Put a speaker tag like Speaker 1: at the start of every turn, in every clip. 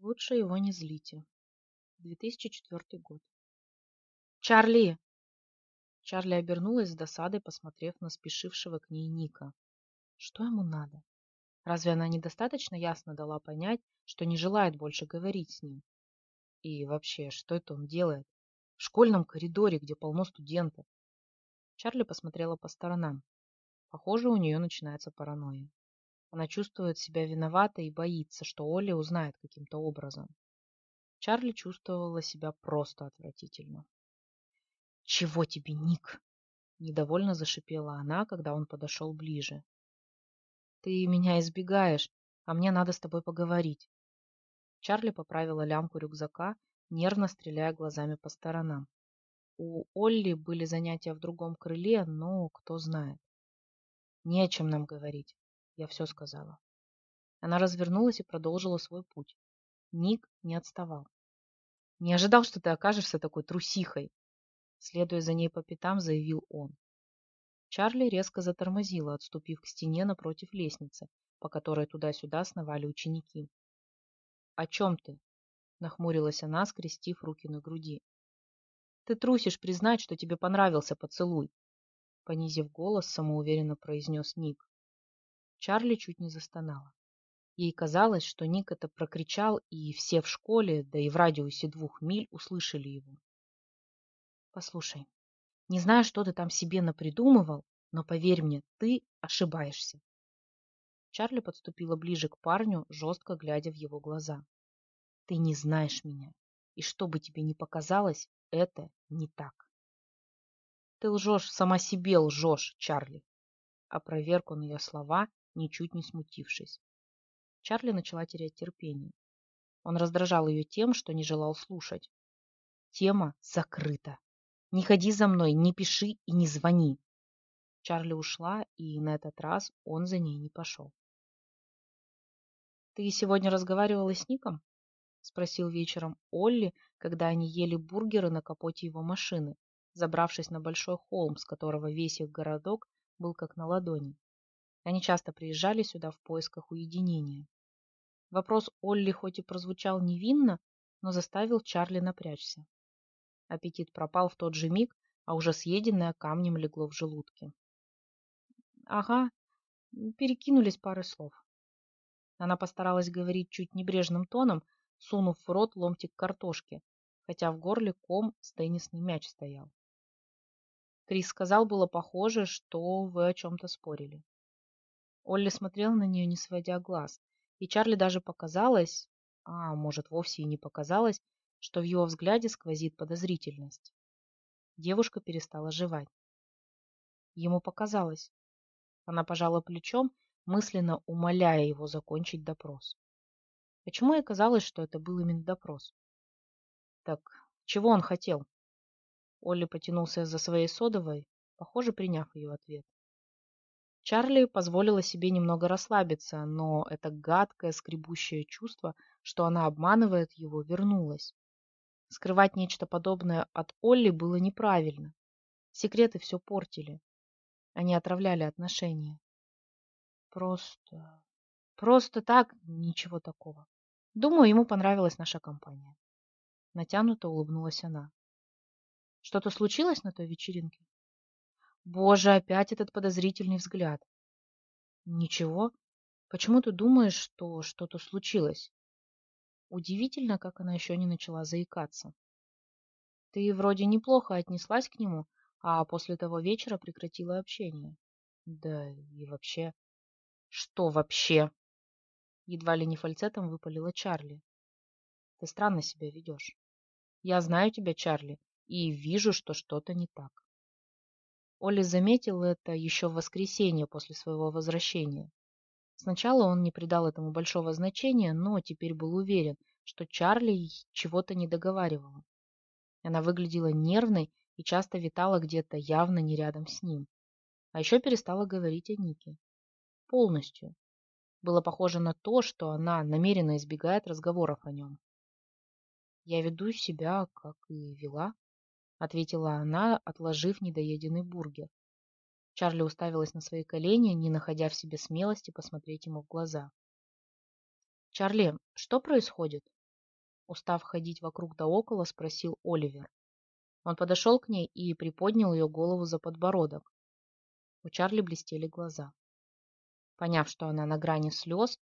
Speaker 1: Лучше его не злите. 2004 год. «Чарли!» Чарли обернулась с досадой, посмотрев на спешившего к ней Ника. Что ему надо? Разве она недостаточно ясно дала понять, что не желает больше говорить с ним? И вообще, что это он делает? В школьном коридоре, где полно студентов. Чарли посмотрела по сторонам. Похоже, у нее начинается паранойя. Она чувствует себя виноватой и боится, что Олли узнает каким-то образом. Чарли чувствовала себя просто отвратительно. «Чего тебе, Ник?» Недовольно зашипела она, когда он подошел ближе. «Ты меня избегаешь, а мне надо с тобой поговорить». Чарли поправила лямку рюкзака, нервно стреляя глазами по сторонам. У Олли были занятия в другом крыле, но кто знает. Не о чем нам говорить. Я все сказала. Она развернулась и продолжила свой путь. Ник не отставал. Не ожидал, что ты окажешься такой трусихой. Следуя за ней по пятам, заявил он. Чарли резко затормозила, отступив к стене напротив лестницы, по которой туда-сюда сновали ученики. «О чем ты?» – нахмурилась она, скрестив руки на груди. «Ты трусишь признать, что тебе понравился поцелуй», – понизив голос, самоуверенно произнес Ник. Чарли чуть не застонала. Ей казалось, что Ник это прокричал, и все в школе, да и в радиусе двух миль, услышали его. «Послушай, не знаю, что ты там себе напридумывал, но поверь мне, ты ошибаешься». Чарли подступила ближе к парню, жестко глядя в его глаза. «Ты не знаешь меня, и что бы тебе ни показалось, это не так». «Ты лжешь, сама себе лжешь, Чарли!» Опроверг он ее слова ничуть не смутившись. Чарли начала терять терпение. Он раздражал ее тем, что не желал слушать. Тема закрыта. Не ходи за мной, не пиши и не звони. Чарли ушла, и на этот раз он за ней не пошел. «Ты сегодня разговаривала с Ником?» — спросил вечером Олли, когда они ели бургеры на капоте его машины, забравшись на большой холм, с которого весь их городок был как на ладони. Они часто приезжали сюда в поисках уединения. Вопрос Олли хоть и прозвучал невинно, но заставил Чарли напрячься. Аппетит пропал в тот же миг, а уже съеденное камнем легло в желудке. Ага, перекинулись парой слов. Она постаралась говорить чуть небрежным тоном, сунув в рот ломтик картошки, хотя в горле ком с теннисный мяч стоял. Крис сказал, было похоже, что вы о чем-то спорили. Олли смотрел на нее, не сводя глаз, и Чарли даже показалось, а может вовсе и не показалось, что в его взгляде сквозит подозрительность. Девушка перестала жевать. Ему показалось. Она пожала плечом, мысленно умоляя его закончить допрос. Почему ей казалось, что это был именно допрос? Так, чего он хотел? Олли потянулся за своей содовой, похоже, приняв ее ответ. Чарли позволила себе немного расслабиться, но это гадкое скребущее чувство, что она обманывает его, вернулось. Скрывать нечто подобное от Олли было неправильно. Секреты все портили. Они отравляли отношения. Просто... Просто так, ничего такого. Думаю, ему понравилась наша компания. Натянуто улыбнулась она. Что-то случилось на той вечеринке? Боже, опять этот подозрительный взгляд. Ничего. Почему ты думаешь, что что-то случилось? Удивительно, как она еще не начала заикаться. Ты вроде неплохо отнеслась к нему, а после того вечера прекратила общение. Да и вообще... Что вообще? Едва ли не фальцетом выпалила Чарли. Ты странно себя ведешь. Я знаю тебя, Чарли, и вижу, что что-то не так. Оля заметил это еще в воскресенье после своего возвращения. Сначала он не придал этому большого значения, но теперь был уверен, что Чарли чего-то не договаривала. Она выглядела нервной и часто витала где-то явно не рядом с ним. А еще перестала говорить о Нике. Полностью. Было похоже на то, что она намеренно избегает разговоров о нем. Я веду себя, как и вела, ответила она, отложив недоеденный бургер. Чарли уставилась на свои колени, не находя в себе смелости посмотреть ему в глаза. «Чарли, что происходит?» Устав ходить вокруг да около, спросил Оливер. Он подошел к ней и приподнял ее голову за подбородок. У Чарли блестели глаза. Поняв, что она на грани слез,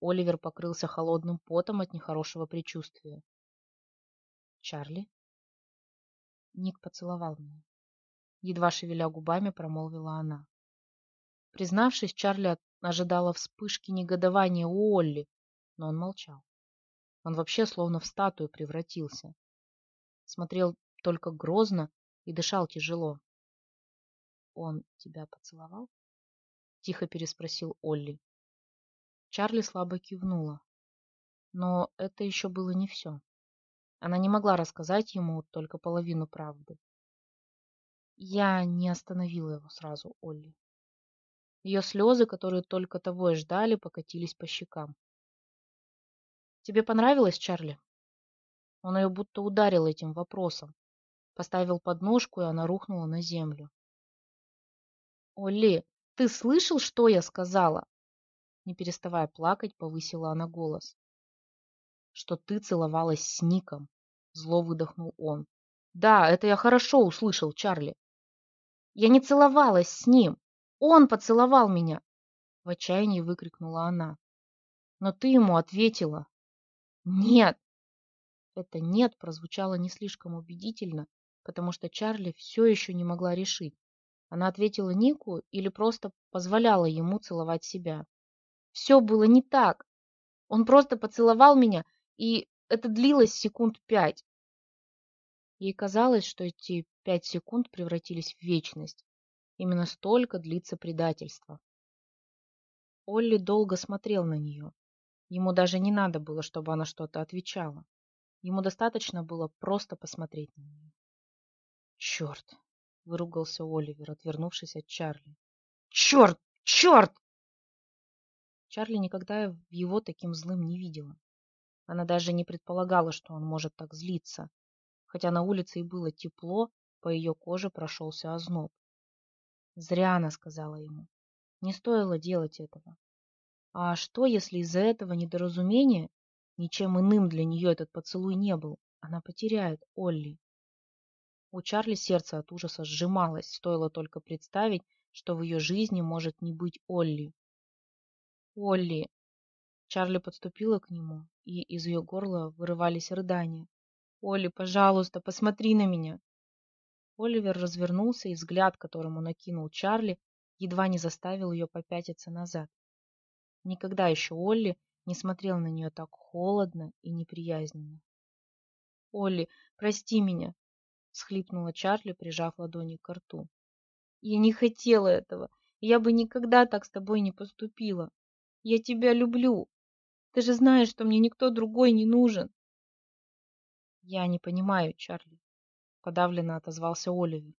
Speaker 1: Оливер покрылся холодным потом от нехорошего предчувствия. «Чарли?» Ник поцеловал меня. Едва шевеля губами, промолвила она. Признавшись, Чарли ожидала вспышки негодования у Олли, но он молчал. Он вообще словно в статую превратился. Смотрел только грозно и дышал тяжело. «Он тебя поцеловал?» — тихо переспросил Олли. Чарли слабо кивнула. Но это еще было не все. Она не могла рассказать ему только половину правды. Я не остановила его сразу, Олли. Ее слезы, которые только того и ждали, покатились по щекам. «Тебе понравилось, Чарли?» Он ее будто ударил этим вопросом. Поставил подножку, и она рухнула на землю. «Олли, ты слышал, что я сказала?» Не переставая плакать, повысила она голос. «Что ты целовалась с Ником?» Зло выдохнул он. «Да, это я хорошо услышал, Чарли. Я не целовалась с ним. Он поцеловал меня!» В отчаянии выкрикнула она. «Но ты ему ответила, «Нет!» Это «нет» прозвучало не слишком убедительно, потому что Чарли все еще не могла решить. Она ответила Нику или просто позволяла ему целовать себя. Все было не так. Он просто поцеловал меня, и это длилось секунд пять. Ей казалось, что эти пять секунд превратились в вечность. Именно столько длится предательство. Олли долго смотрел на нее. Ему даже не надо было, чтобы она что-то отвечала. Ему достаточно было просто посмотреть на нее. «Черт!» — выругался Оливер, отвернувшись от Чарли. «Черт! Черт!» Чарли никогда его таким злым не видела. Она даже не предполагала, что он может так злиться. Хотя на улице и было тепло, по ее коже прошелся озноб. Зря она сказала ему. Не стоило делать этого. А что, если из-за этого недоразумения ничем иным для нее этот поцелуй не был? Она потеряет Олли. У Чарли сердце от ужаса сжималось, стоило только представить, что в ее жизни может не быть Олли. Олли. Чарли подступила к нему, и из ее горла вырывались рыдания. «Олли, пожалуйста, посмотри на меня!» Оливер развернулся, и взгляд, которым он накинул Чарли, едва не заставил ее попятиться назад. Никогда еще Олли не смотрел на нее так холодно и неприязненно. «Олли, прости меня!» — схлипнула Чарли, прижав ладони к рту. «Я не хотела этого. Я бы никогда так с тобой не поступила. Я тебя люблю. Ты же знаешь, что мне никто другой не нужен». «Я не понимаю, Чарли», — подавленно отозвался Оливер.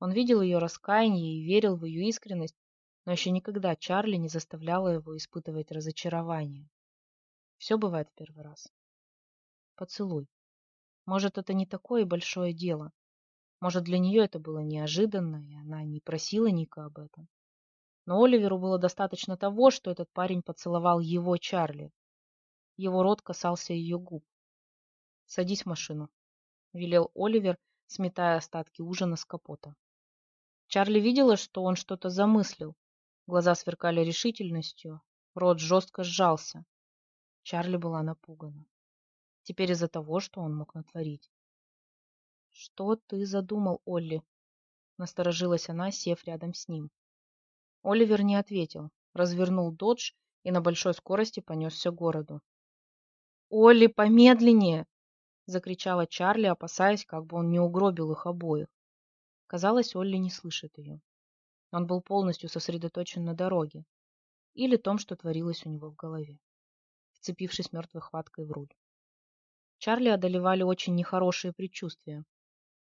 Speaker 1: Он видел ее раскаяние и верил в ее искренность, но еще никогда Чарли не заставляла его испытывать разочарование. Все бывает в первый раз. Поцелуй. Может, это не такое большое дело. Может, для нее это было неожиданно, и она не просила Ника об этом. Но Оливеру было достаточно того, что этот парень поцеловал его Чарли. Его рот касался ее губ. «Садись в машину», — велел Оливер, сметая остатки ужина с капота. Чарли видела, что он что-то замыслил, Глаза сверкали решительностью, рот жестко сжался. Чарли была напугана. Теперь из-за того, что он мог натворить. «Что ты задумал, Олли?» Насторожилась она, сев рядом с ним. Оливер не ответил, развернул додж и на большой скорости понесся к городу. «Олли, помедленнее!» — закричала Чарли, опасаясь, как бы он не угробил их обоих. Казалось, Олли не слышит ее. Он был полностью сосредоточен на дороге или том, что творилось у него в голове, вцепившись мертвой хваткой в руль. Чарли одолевали очень нехорошие предчувствия.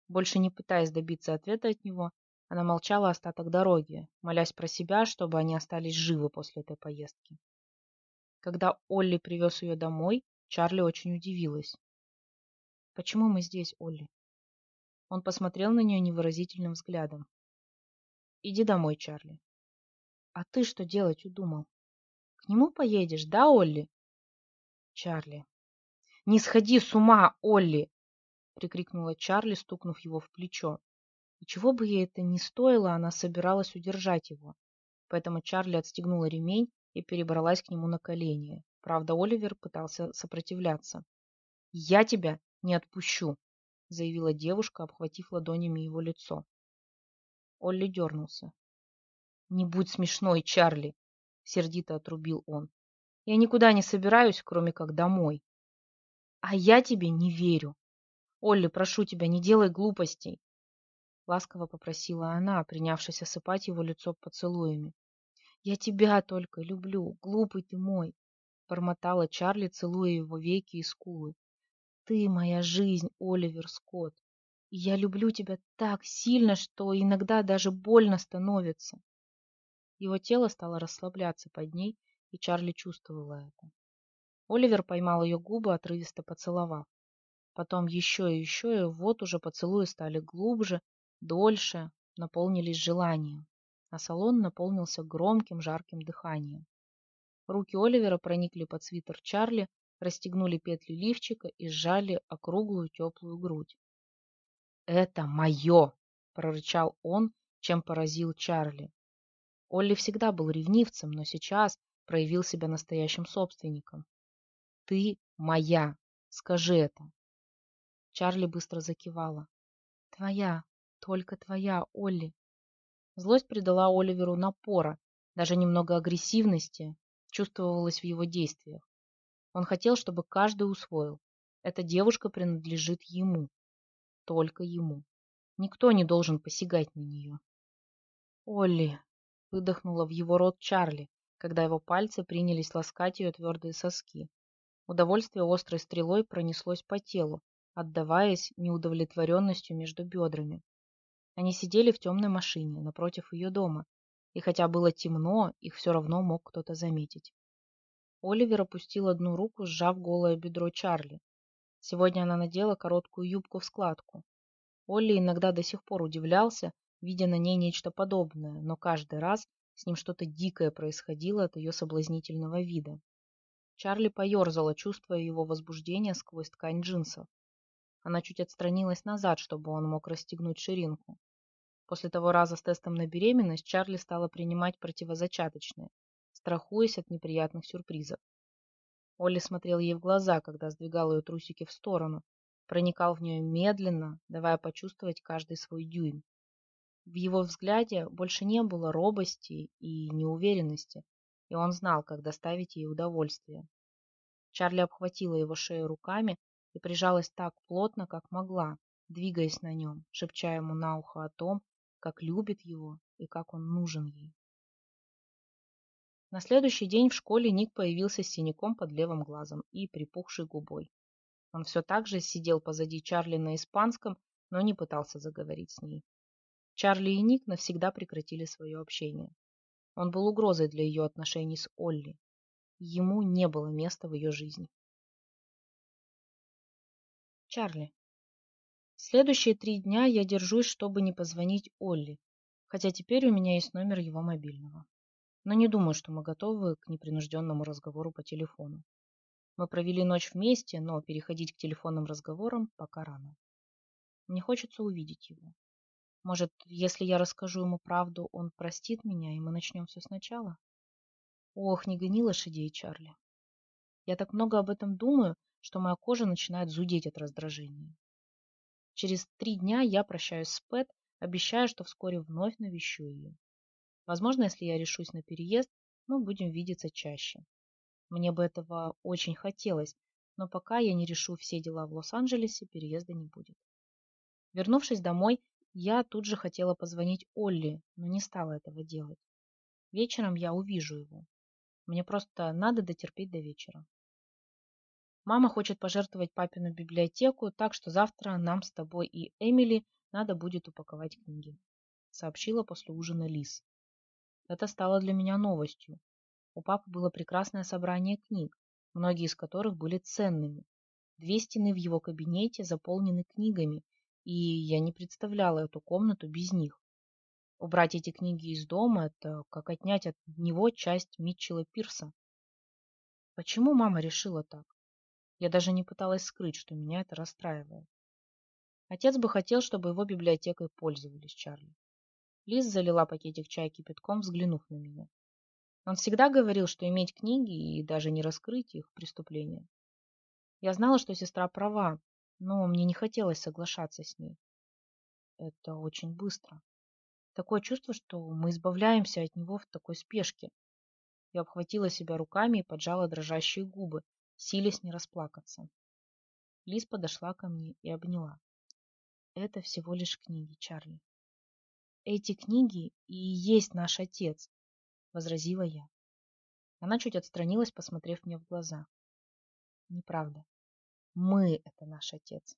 Speaker 1: Больше не пытаясь добиться ответа от него, она молчала остаток дороги, молясь про себя, чтобы они остались живы после этой поездки. Когда Олли привез ее домой, Чарли очень удивилась. «Почему мы здесь, Олли?» Он посмотрел на нее невыразительным взглядом. Иди домой, Чарли. А ты что делать удумал? К нему поедешь, да, Олли? Чарли. Не сходи с ума, Олли! прикрикнула Чарли, стукнув его в плечо. И чего бы ей это ни стоило, она собиралась удержать его. Поэтому Чарли отстегнула ремень и перебралась к нему на колени. Правда, Оливер пытался сопротивляться. «Я тебя не отпущу», — заявила девушка, обхватив ладонями его лицо. Олли дернулся. «Не будь смешной, Чарли!» — сердито отрубил он. «Я никуда не собираюсь, кроме как домой». «А я тебе не верю. Олли, прошу тебя, не делай глупостей. Ласково попросила она, принявшись осыпать его лицо поцелуями. «Я тебя только люблю, глупый ты мой!» Бормотала Чарли, целуя его веки и скулы. «Ты моя жизнь, Оливер Скотт, и я люблю тебя так сильно, что иногда даже больно становится». Его тело стало расслабляться под ней, и Чарли чувствовала это. Оливер поймал ее губы, отрывисто поцеловав. Потом еще и еще, и вот уже поцелуи стали глубже, дольше, наполнились желанием, а салон наполнился громким жарким дыханием. Руки Оливера проникли под свитер Чарли, расстегнули петли лифчика и сжали округлую теплую грудь. «Это мое!» – прорычал он, чем поразил Чарли. Олли всегда был ревнивцем, но сейчас проявил себя настоящим собственником. «Ты моя! Скажи это!» Чарли быстро закивала. «Твоя, только твоя, Олли». Злость придала Оливеру напора, даже немного агрессивности чувствовалось в его действиях. Он хотел, чтобы каждый усвоил. Эта девушка принадлежит ему. Только ему. Никто не должен посягать на нее. «Олли!» — выдохнула в его рот Чарли, когда его пальцы принялись ласкать ее твердые соски. Удовольствие острой стрелой пронеслось по телу, отдаваясь неудовлетворенностью между бедрами. Они сидели в темной машине напротив ее дома, и хотя было темно, их все равно мог кто-то заметить. Оливер опустил одну руку, сжав голое бедро Чарли. Сегодня она надела короткую юбку в складку. Олли иногда до сих пор удивлялся, видя на ней нечто подобное, но каждый раз с ним что-то дикое происходило от ее соблазнительного вида. Чарли поерзала, чувствуя его возбуждение сквозь ткань джинсов. Она чуть отстранилась назад, чтобы он мог расстегнуть ширинку. После того раза с тестом на беременность Чарли стала принимать противозачаточные, страхуясь от неприятных сюрпризов. Олли смотрел ей в глаза, когда сдвигал ее трусики в сторону, проникал в нее медленно, давая почувствовать каждый свой дюйм. В его взгляде больше не было робости и неуверенности, и он знал, как доставить ей удовольствие. Чарли обхватила его шею руками, и прижалась так плотно, как могла, двигаясь на нем, шепча ему на ухо о том, как любит его и как он нужен ей. На следующий день в школе Ник появился с синяком под левым глазом и припухшей губой. Он все так же сидел позади Чарли на испанском, но не пытался заговорить с ней. Чарли и Ник навсегда прекратили свое общение. Он был угрозой для ее отношений с Олли. Ему не было места в ее жизни. Чарли. Следующие три дня я держусь, чтобы не позвонить Олли, хотя теперь у меня есть номер его мобильного. Но не думаю, что мы готовы к непринужденному разговору по телефону. Мы провели ночь вместе, но переходить к телефонным разговорам пока рано. Мне хочется увидеть его. Может, если я расскажу ему правду, он простит меня, и мы начнем все сначала? Ох, не гони лошадей, Чарли. Я так много об этом думаю, что моя кожа начинает зудеть от раздражения. Через три дня я прощаюсь с Пэт, обещаю, что вскоре вновь навещу ее. Возможно, если я решусь на переезд, мы будем видеться чаще. Мне бы этого очень хотелось, но пока я не решу все дела в Лос-Анджелесе, переезда не будет. Вернувшись домой, я тут же хотела позвонить Олли, но не стала этого делать. Вечером я увижу его. Мне просто надо дотерпеть до вечера. Мама хочет пожертвовать папину библиотеку, так что завтра нам с тобой и Эмили надо будет упаковать книги», — сообщила после ужина Лис. Это стало для меня новостью. У папы было прекрасное собрание книг, многие из которых были ценными. Две стены в его кабинете заполнены книгами, и я не представляла эту комнату без них. Убрать эти книги из дома – это как отнять от него часть Митчелла Пирса. Почему мама решила так? Я даже не пыталась скрыть, что меня это расстраивает. Отец бы хотел, чтобы его библиотекой пользовались, Чарли. Лиз залила пакетик чая кипятком, взглянув на меня. Он всегда говорил, что иметь книги и даже не раскрыть их – преступление. Я знала, что сестра права, но мне не хотелось соглашаться с ней. Это очень быстро. Такое чувство, что мы избавляемся от него в такой спешке. Я обхватила себя руками и поджала дрожащие губы, силясь не расплакаться. Лиз подошла ко мне и обняла. Это всего лишь книги, Чарли. Эти книги и есть наш отец, возразила я. Она чуть отстранилась, посмотрев мне в глаза. Неправда. Мы — это наш отец.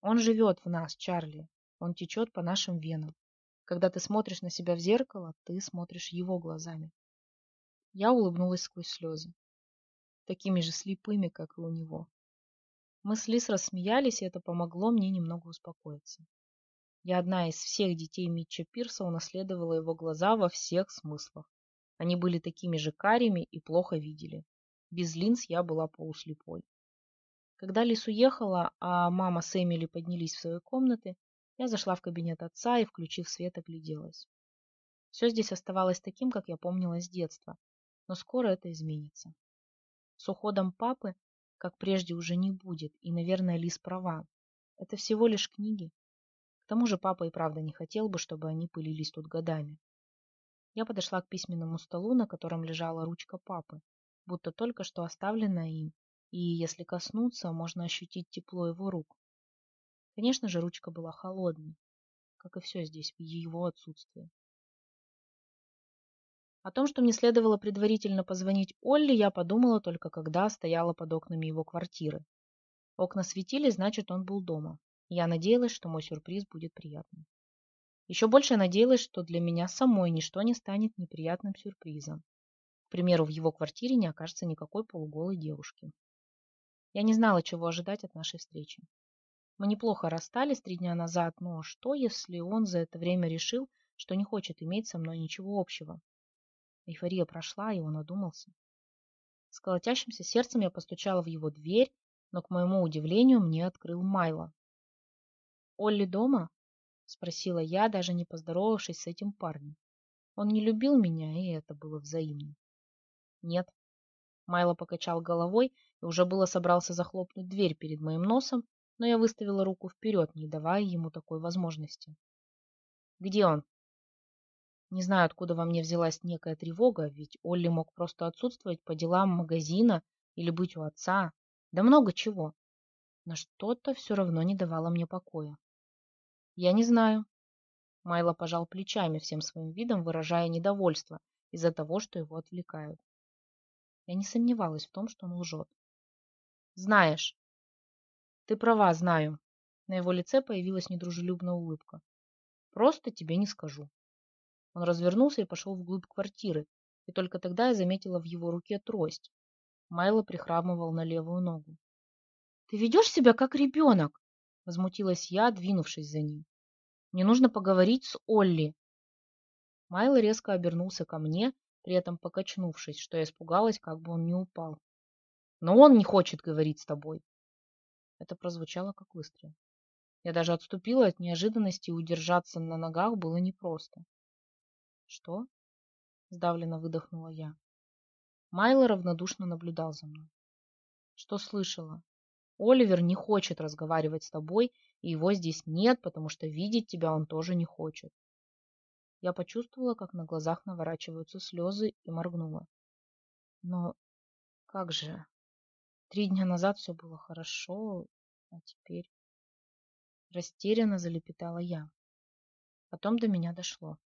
Speaker 1: Он живет в нас, Чарли. Он течет по нашим венам. Когда ты смотришь на себя в зеркало, ты смотришь его глазами. Я улыбнулась сквозь слезы. Такими же слепыми, как и у него. Мы с Лис рассмеялись, и это помогло мне немного успокоиться. Я одна из всех детей Митча Пирса унаследовала его глаза во всех смыслах. Они были такими же карими и плохо видели. Без линз я была полуслепой. Когда Лис уехала, а мама с Эмили поднялись в свои комнаты, я зашла в кабинет отца и, включив свет, огляделась. Все здесь оставалось таким, как я помнила с детства, но скоро это изменится. С уходом папы, как прежде, уже не будет, и, наверное, Лис права. Это всего лишь книги. К тому же папа и правда не хотел бы, чтобы они пылились тут годами. Я подошла к письменному столу, на котором лежала ручка папы, будто только что оставленная им, и, если коснуться, можно ощутить тепло его рук. Конечно же, ручка была холодной, как и все здесь в его отсутствии. О том, что мне следовало предварительно позвонить Олли, я подумала только когда стояла под окнами его квартиры. Окна светились, значит, он был дома. Я надеялась, что мой сюрприз будет приятным. Еще больше надеялась, что для меня самой ничто не станет неприятным сюрпризом. К примеру, в его квартире не окажется никакой полуголой девушки. Я не знала, чего ожидать от нашей встречи. Мы неплохо расстались три дня назад, но что, если он за это время решил, что не хочет иметь со мной ничего общего? Эйфория прошла, и он одумался. С колотящимся сердцем я постучала в его дверь, но, к моему удивлению, мне открыл Майло. «Олли дома?» спросила я, даже не поздоровавшись с этим парнем. Он не любил меня, и это было взаимно. Нет. Майло покачал головой и уже было собрался захлопнуть дверь перед моим носом, но я выставила руку вперед, не давая ему такой возможности. Где он? Не знаю, откуда во мне взялась некая тревога, ведь Олли мог просто отсутствовать по делам магазина или быть у отца, да много чего. Но что-то все равно не давало мне покоя. Я не знаю. Майло пожал плечами всем своим видом, выражая недовольство из-за того, что его отвлекают. Я не сомневалась в том, что он лжет. Знаешь. Ты права, знаю. На его лице появилась недружелюбная улыбка. Просто тебе не скажу. Он развернулся и пошел вглубь квартиры, и только тогда я заметила в его руке трость. Майло прихрамывал на левую ногу. «Ты ведешь себя как ребенок!» — возмутилась я, двинувшись за ним. Мне нужно поговорить с Олли. Майло резко обернулся ко мне, при этом покачнувшись, что я испугалась, как бы он не упал. Но он не хочет говорить с тобой. Это прозвучало как выстрел. Я даже отступила от неожиданности, и удержаться на ногах было непросто. Что? Сдавленно выдохнула я. Майло равнодушно наблюдал за мной. Что слышала? Оливер не хочет разговаривать с тобой, и его здесь нет, потому что видеть тебя он тоже не хочет. Я почувствовала, как на глазах наворачиваются слезы, и моргнула. Но как же? Три дня назад все было хорошо, а теперь... Растерянно залепетала я. Потом до меня дошло.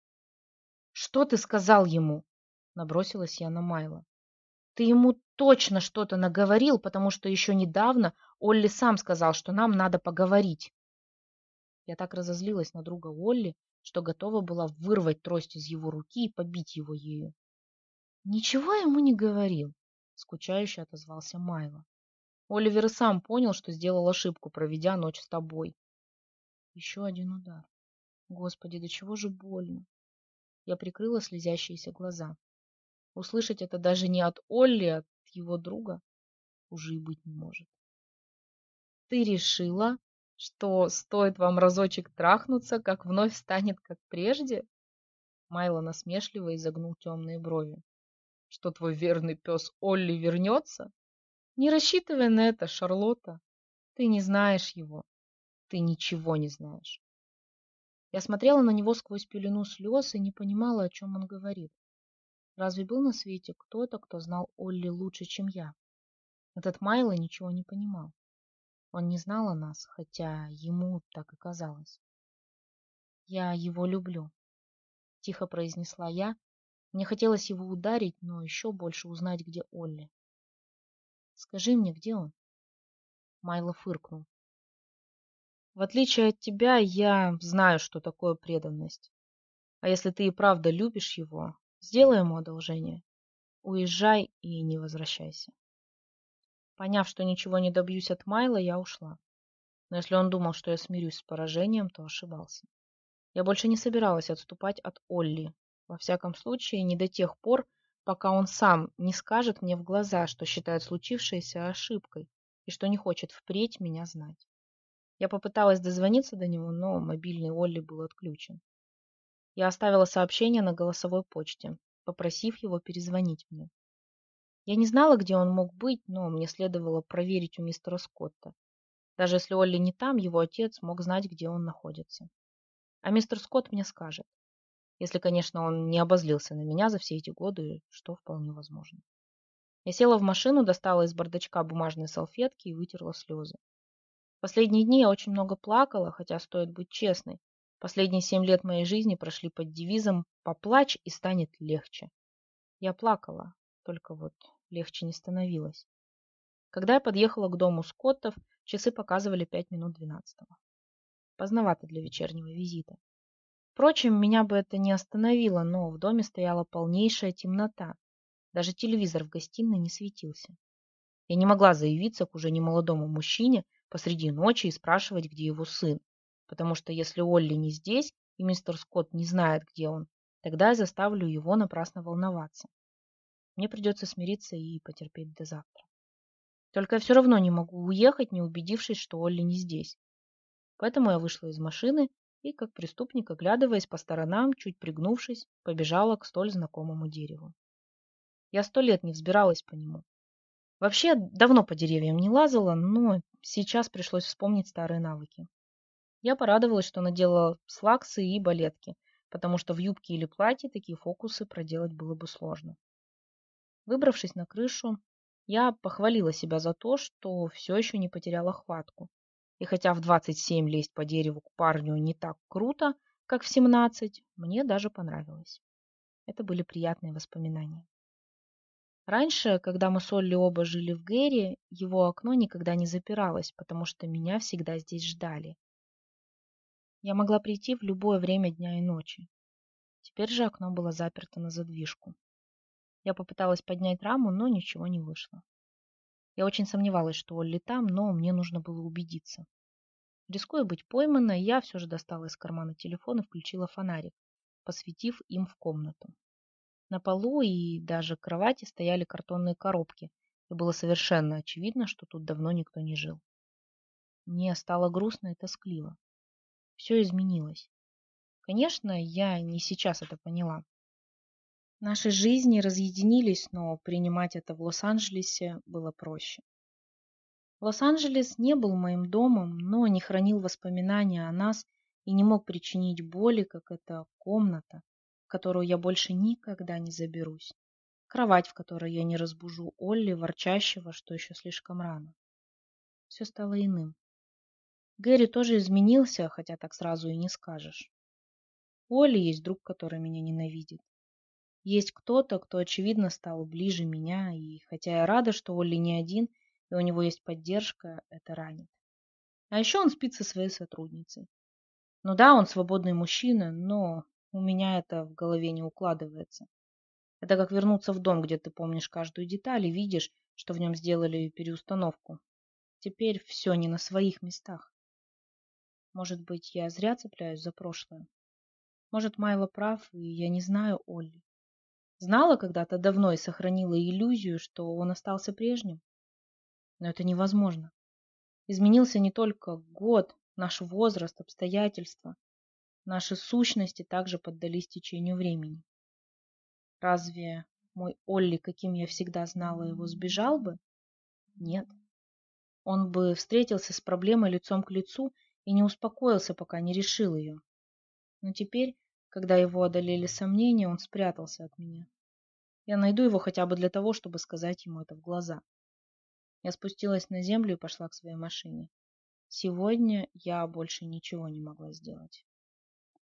Speaker 1: «Что ты сказал ему?» Набросилась я на Майла. Ты ему точно что-то наговорил, потому что еще недавно Олли сам сказал, что нам надо поговорить. Я так разозлилась на друга Олли, что готова была вырвать трость из его руки и побить его ею. Ничего ему не говорил, скучающе отозвался Майло. Оливер и сам понял, что сделал ошибку, проведя ночь с тобой. Еще один удар. Господи, до чего же больно. Я прикрыла слезящиеся глаза. Услышать это даже не от Олли, а от его друга уже и быть не может. Ты решила, что стоит вам разочек трахнуться, как вновь станет как прежде? Майло насмешливо изогнул темные брови. Что твой верный пес Олли вернется? Не рассчитывай на это, Шарлотта. Ты не знаешь его. Ты ничего не знаешь. Я смотрела на него сквозь пелену слез и не понимала, о чем он говорит. Разве был на свете кто-то, кто знал Олли лучше, чем я? Этот Майло ничего не понимал. Он не знал о нас, хотя ему так и казалось. «Я его люблю», — тихо произнесла я. Мне хотелось его ударить, но еще больше узнать, где Олли. «Скажи мне, где он?» Майло фыркнул. В отличие от тебя, я знаю, что такое преданность. А если ты и правда любишь его, сделай ему одолжение. Уезжай и не возвращайся. Поняв, что ничего не добьюсь от Майла, я ушла. Но если он думал, что я смирюсь с поражением, то ошибался. Я больше не собиралась отступать от Олли. Во всяком случае, не до тех пор, пока он сам не скажет мне в глаза, что считает случившееся ошибкой и что не хочет впредь меня знать. Я попыталась дозвониться до него, но мобильный Олли был отключен. Я оставила сообщение на голосовой почте, попросив его перезвонить мне. Я не знала, где он мог быть, но мне следовало проверить у мистера Скотта. Даже если Олли не там, его отец мог знать, где он находится. А мистер Скотт мне скажет. Если, конечно, он не обозлился на меня за все эти годы, что вполне возможно. Я села в машину, достала из бардачка бумажные салфетки и вытерла слезы. Последние дни я очень много плакала, хотя стоит быть честной. Последние семь лет моей жизни прошли под девизом «поплачь и станет легче». Я плакала, только вот легче не становилось. Когда я подъехала к дому Скоттов, часы показывали пять минут двенадцатого. Поздновато для вечернего визита. Впрочем, меня бы это не остановило, но в доме стояла полнейшая темнота. Даже телевизор в гостиной не светился. Я не могла заявиться к уже немолодому мужчине, посреди ночи и спрашивать, где его сын. Потому что если Олли не здесь, и мистер Скотт не знает, где он, тогда я заставлю его напрасно волноваться. Мне придется смириться и потерпеть до завтра. Только я все равно не могу уехать, не убедившись, что Олли не здесь. Поэтому я вышла из машины и, как преступник, оглядываясь по сторонам, чуть пригнувшись, побежала к столь знакомому дереву. Я сто лет не взбиралась по нему. Вообще, давно по деревьям не лазала, но сейчас пришлось вспомнить старые навыки. Я порадовалась, что надела слаксы и балетки, потому что в юбке или платье такие фокусы проделать было бы сложно. Выбравшись на крышу, я похвалила себя за то, что все еще не потеряла хватку. И хотя в 27 лезть по дереву к парню не так круто, как в 17, мне даже понравилось. Это были приятные воспоминания. Раньше, когда мы с Олли оба жили в Гэри, его окно никогда не запиралось, потому что меня всегда здесь ждали. Я могла прийти в любое время дня и ночи. Теперь же окно было заперто на задвижку. Я попыталась поднять раму, но ничего не вышло. Я очень сомневалась, что Олли там, но мне нужно было убедиться. Рискуя быть пойманной, я все же достала из кармана телефон и включила фонарик, посветив им в комнату. На полу и даже кровати стояли картонные коробки, и было совершенно очевидно, что тут давно никто не жил. Мне стало грустно и тоскливо. Все изменилось. Конечно, я не сейчас это поняла. Наши жизни разъединились, но принимать это в Лос-Анджелесе было проще. Лос-Анджелес не был моим домом, но не хранил воспоминания о нас и не мог причинить боли, как эта комната, которую я больше никогда не заберусь. Кровать, в которой я не разбужу Олли, ворчащего, что еще слишком рано. Все стало иным. Гэри тоже изменился, хотя так сразу и не скажешь. У Олли есть друг, который меня ненавидит. Есть кто-то, кто, очевидно, стал ближе меня, и хотя я рада, что Олли не один, и у него есть поддержка, это ранит. А еще он спит со своей сотрудницей. Ну да, он свободный мужчина, но у меня это в голове не укладывается. Это как вернуться в дом, где ты помнишь каждую деталь и видишь, что в нем сделали переустановку. Теперь все не на своих местах. Может быть, я зря цепляюсь за прошлое. Может, Майло прав, и я не знаю Олли. Знала когда-то давно и сохранила иллюзию, что он остался прежним. Но это невозможно. Изменился не только год, наш возраст, обстоятельства. Наши сущности также поддались течению времени. Разве мой Олли, каким я всегда знала его, сбежал бы? Нет. Он бы встретился с проблемой лицом к лицу и не успокоился, пока не решил ее. Но теперь, когда его одолели сомнения, он спрятался от меня. Я найду его хотя бы для того, чтобы сказать ему это в глаза. Я спустилась на землю и пошла к своей машине. Сегодня я больше ничего не могла сделать.